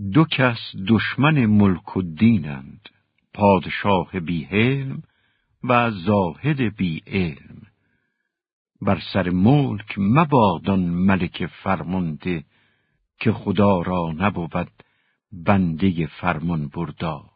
دو کس دشمن ملک و دینند پادشاه بی حلم و زاهد بی علم بر سر ملک مبادان ملک فرمانده که خدا را نبود بنده فرمان بردار